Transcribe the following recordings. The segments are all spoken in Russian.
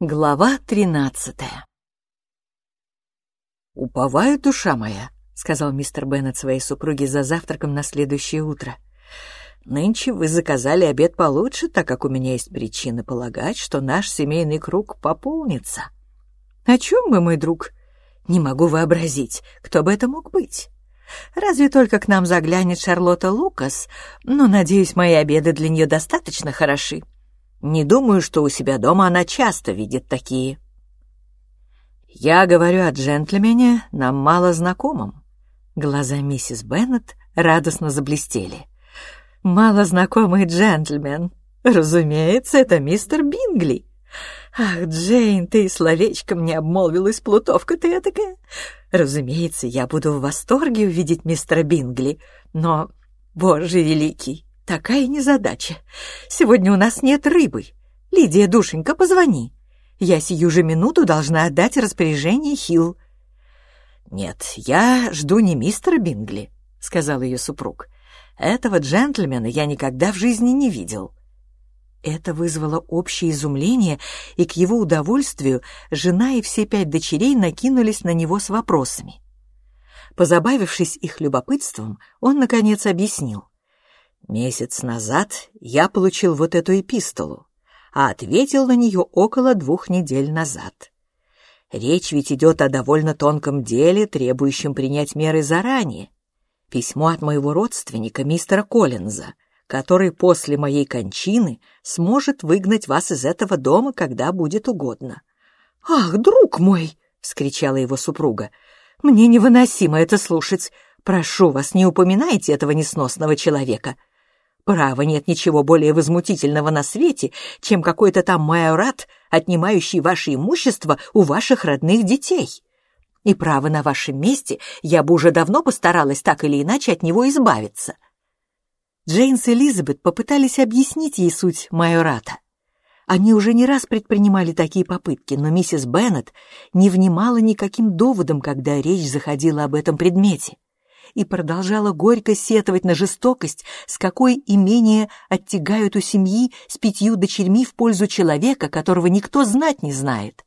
Глава тринадцатая «Уповаю, душа моя», — сказал мистер Беннет своей супруге за завтраком на следующее утро. «Нынче вы заказали обед получше, так как у меня есть причины полагать, что наш семейный круг пополнится». «О чем вы, мой друг?» «Не могу вообразить, кто бы это мог быть». Разве только к нам заглянет Шарлотта Лукас, но, надеюсь, мои обеды для нее достаточно хороши. Не думаю, что у себя дома она часто видит такие. Я говорю о джентльмене, нам мало знакомым. Глаза миссис Беннет радостно заблестели. Мало знакомый джентльмен. Разумеется, это мистер Бингли. Ах, Джейн, ты словечком не обмолвилась, плутовка ты этакая. Разумеется, я буду в восторге увидеть мистера Бингли, но, боже великий, Такая незадача. Сегодня у нас нет рыбы. Лидия, душенька, позвони. Я сию же минуту должна отдать распоряжение Хилл. «Нет, я жду не мистера Бингли», — сказал ее супруг. «Этого джентльмена я никогда в жизни не видел». Это вызвало общее изумление, и к его удовольствию жена и все пять дочерей накинулись на него с вопросами. Позабавившись их любопытством, он, наконец, объяснил — Месяц назад я получил вот эту эпистолу, а ответил на нее около двух недель назад. Речь ведь идет о довольно тонком деле, требующем принять меры заранее. Письмо от моего родственника, мистера Коллинза, который после моей кончины сможет выгнать вас из этого дома, когда будет угодно. «Ах, друг мой!» — вскричала его супруга. «Мне невыносимо это слушать. Прошу вас, не упоминайте этого несносного человека. Право, нет ничего более возмутительного на свете, чем какой-то там майорат, отнимающий ваше имущество у ваших родных детей. И право на вашем месте я бы уже давно постаралась так или иначе от него избавиться. Джейнс и Элизабет попытались объяснить ей суть майората. Они уже не раз предпринимали такие попытки, но миссис Беннет не внимала никаким доводам, когда речь заходила об этом предмете и продолжала горько сетовать на жестокость, с какой имение оттягают у семьи с пятью дочерьми в пользу человека, которого никто знать не знает.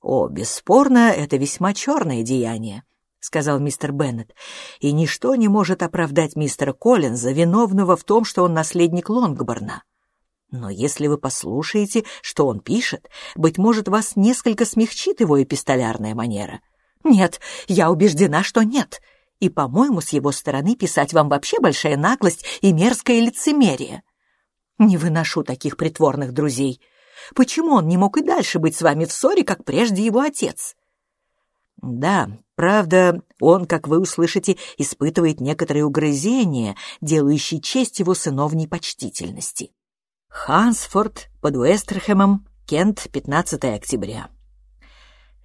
«О, бесспорно, это весьма черное деяние», — сказал мистер Беннет, «и ничто не может оправдать мистера Коллинза, виновного в том, что он наследник Лонгборна. Но если вы послушаете, что он пишет, быть может, вас несколько смягчит его эпистолярная манера». «Нет, я убеждена, что нет», и, по-моему, с его стороны писать вам вообще большая наглость и мерзкое лицемерие. Не выношу таких притворных друзей. Почему он не мог и дальше быть с вами в ссоре, как прежде его отец? Да, правда, он, как вы услышите, испытывает некоторые угрызения, делающие честь его сыновней почтительности. Хансфорд под Уэстерхэмом, Кент, 15 октября.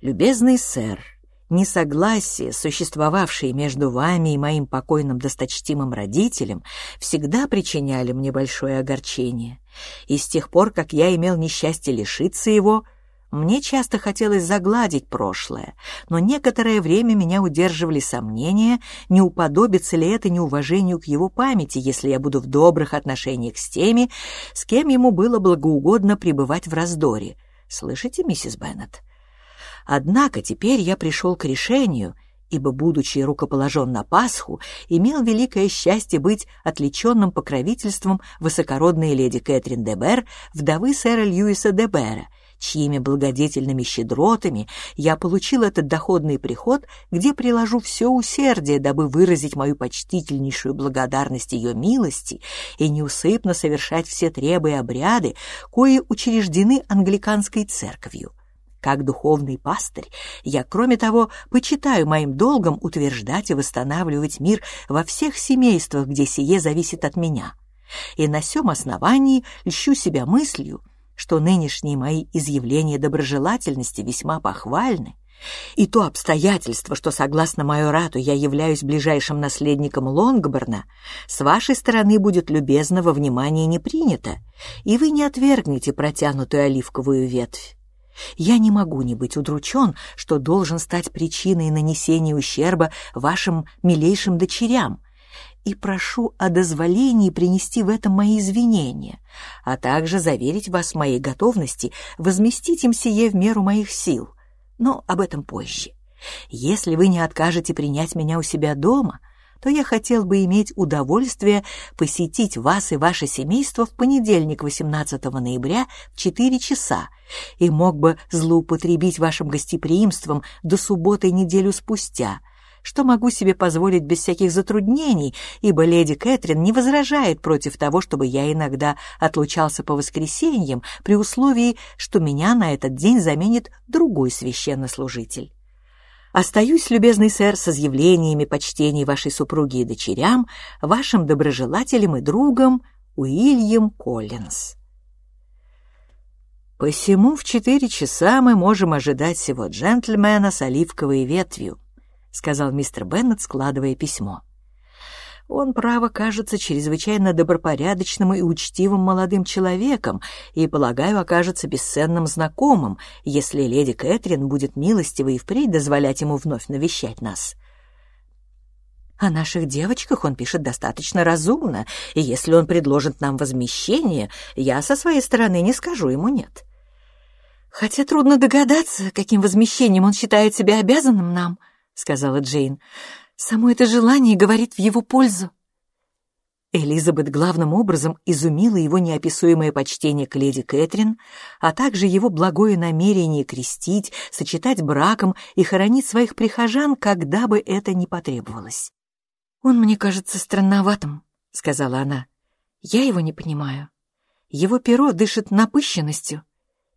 Любезный сэр, Несогласия, существовавшие между вами и моим покойным досточтимым родителем, всегда причиняли мне большое огорчение. И с тех пор, как я имел несчастье лишиться его, мне часто хотелось загладить прошлое, но некоторое время меня удерживали сомнения, не уподобится ли это неуважению к его памяти, если я буду в добрых отношениях с теми, с кем ему было благоугодно пребывать в раздоре. Слышите, миссис Беннет? Однако теперь я пришел к решению, ибо, будучи рукоположен на Пасху, имел великое счастье быть отличенным покровительством высокородной леди Кэтрин де Бер, вдовы сэра Льюиса де Бера, чьими благодетельными щедротами я получил этот доходный приход, где приложу все усердие, дабы выразить мою почтительнейшую благодарность ее милости и неусыпно совершать все требы и обряды, кои учреждены англиканской церковью. Как духовный пастырь, я, кроме того, почитаю моим долгом утверждать и восстанавливать мир во всех семействах, где сие зависит от меня. И на сём основании льщу себя мыслью, что нынешние мои изъявления доброжелательности весьма похвальны, и то обстоятельство, что, согласно майорату, я являюсь ближайшим наследником Лонгборна, с вашей стороны будет любезно во внимание не принято, и вы не отвергнете протянутую оливковую ветвь. Я не могу не быть удручен, что должен стать причиной нанесения ущерба вашим милейшим дочерям, и прошу о дозволении принести в этом мои извинения, а также заверить вас в моей готовности возместить им сие в меру моих сил. Но об этом позже. Если вы не откажете принять меня у себя дома, то я хотел бы иметь удовольствие посетить вас и ваше семейство в понедельник, 18 ноября в 4 часа, и мог бы злоупотребить вашим гостеприимством до субботы неделю спустя — что могу себе позволить без всяких затруднений, ибо леди Кэтрин не возражает против того, чтобы я иногда отлучался по воскресеньям при условии, что меня на этот день заменит другой священнослужитель. Остаюсь, любезный сэр, с изъявлениями почтений вашей супруги и дочерям, вашим доброжелателем и другом Уильям Коллинз. Посему в четыре часа мы можем ожидать всего джентльмена с оливковой ветвью, сказал мистер Беннет, складывая письмо. Он, право, кажется чрезвычайно добропорядочным и учтивым молодым человеком и, полагаю, окажется бесценным знакомым, если леди Кэтрин будет милостива и впредь дозволять ему вновь навещать нас. О наших девочках он пишет достаточно разумно, и если он предложит нам возмещение, я со своей стороны не скажу ему «нет». Хотя трудно догадаться, каким возмещением он считает себя обязанным нам —— сказала Джейн. «Само это желание говорит в его пользу». Элизабет главным образом изумила его неописуемое почтение к леди Кэтрин, а также его благое намерение крестить, сочетать браком и хоронить своих прихожан, когда бы это ни потребовалось. «Он мне кажется странноватым», — сказала она. «Я его не понимаю. Его перо дышит напыщенностью.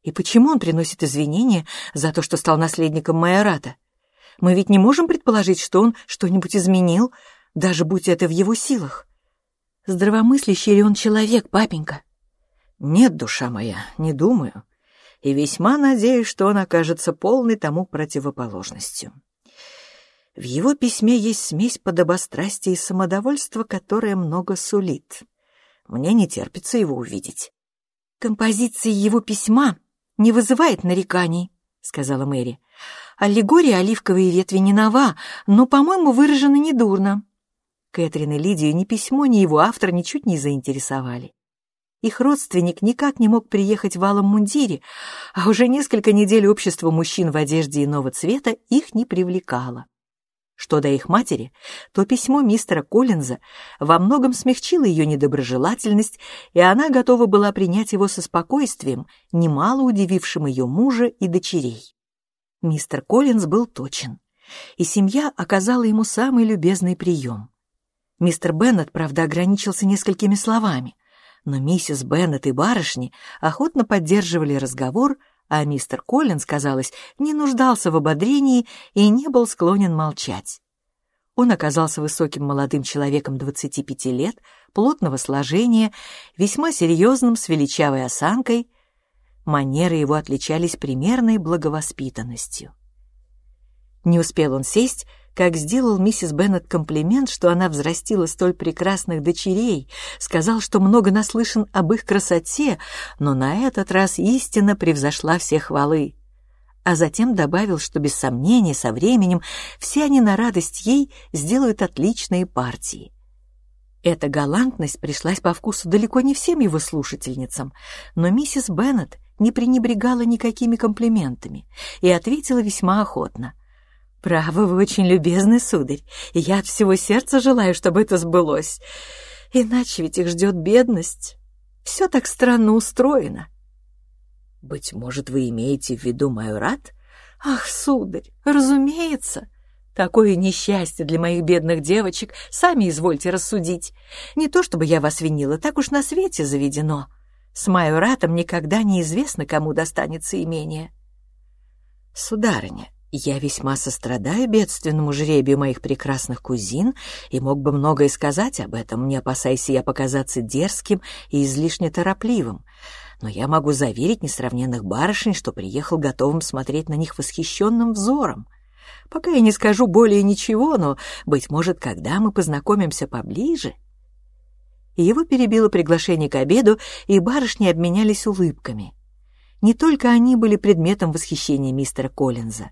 И почему он приносит извинения за то, что стал наследником майората? Мы ведь не можем предположить, что он что-нибудь изменил, даже будь это в его силах. Здравомыслящий ли он человек, папенька? Нет, душа моя, не думаю. И весьма надеюсь, что он окажется полной тому противоположностью. В его письме есть смесь подобострастия и самодовольства, которая много сулит. Мне не терпится его увидеть. «Композиция его письма не вызывает нареканий», — сказала Мэри. Аллегория оливковые ветви не нова, но, по-моему, выражена недурно. Кэтрин и Лидию ни письмо, ни его автор ничуть не заинтересовали. Их родственник никак не мог приехать в алом мундире, а уже несколько недель общество мужчин в одежде иного цвета их не привлекало. Что до их матери, то письмо мистера Коллинза во многом смягчило ее недоброжелательность, и она готова была принять его со спокойствием, немало удивившим ее мужа и дочерей. Мистер Коллинз был точен, и семья оказала ему самый любезный прием. Мистер Беннет, правда, ограничился несколькими словами, но миссис Беннет и барышни охотно поддерживали разговор, а мистер Коллинз, казалось, не нуждался в ободрении и не был склонен молчать. Он оказался высоким молодым человеком 25 лет, плотного сложения, весьма серьезным, с величавой осанкой — манеры его отличались примерной благовоспитанностью. Не успел он сесть, как сделал миссис Беннет комплимент, что она взрастила столь прекрасных дочерей, сказал, что много наслышан об их красоте, но на этот раз истина превзошла все хвалы. А затем добавил, что без сомнения со временем все они на радость ей сделают отличные партии. Эта галантность пришлась по вкусу далеко не всем его слушательницам, но миссис Беннет не пренебрегала никакими комплиментами и ответила весьма охотно. «Право, вы очень любезны, сударь, и я от всего сердца желаю, чтобы это сбылось. Иначе ведь их ждет бедность. Все так странно устроено». «Быть может, вы имеете в виду майорат?» «Ах, сударь, разумеется!» Такое несчастье для моих бедных девочек, сами извольте рассудить. Не то чтобы я вас винила, так уж на свете заведено. С майоратом никогда неизвестно, кому достанется имение. Сударыня, я весьма сострадаю бедственному жребию моих прекрасных кузин и мог бы многое сказать об этом, не опасаясь я показаться дерзким и излишне торопливым. Но я могу заверить несравненных барышень, что приехал готовым смотреть на них восхищенным взором. Пока я не скажу более ничего, но, быть может, когда мы познакомимся поближе, его перебило приглашение к обеду, и барышни обменялись улыбками. Не только они были предметом восхищения мистера Коллинза.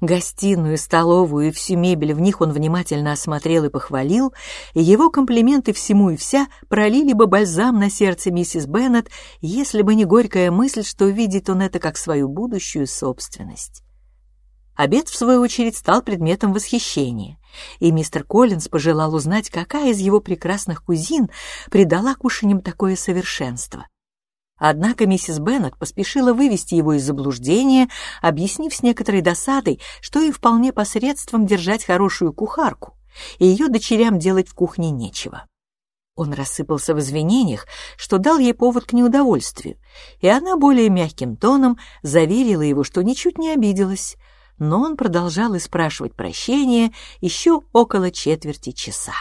Гостиную, столовую и всю мебель в них он внимательно осмотрел и похвалил, и его комплименты всему и вся пролили бы бальзам на сердце миссис Беннет, если бы не горькая мысль, что видит он это как свою будущую собственность. Обед, в свою очередь, стал предметом восхищения, и мистер Коллинз пожелал узнать, какая из его прекрасных кузин придала кушаньям такое совершенство. Однако миссис Беннет поспешила вывести его из заблуждения, объяснив с некоторой досадой, что и вполне посредством держать хорошую кухарку, и ее дочерям делать в кухне нечего. Он рассыпался в извинениях, что дал ей повод к неудовольствию, и она более мягким тоном заверила его, что ничуть не обиделась, но он продолжал и спрашивать прощения еще около четверти часа.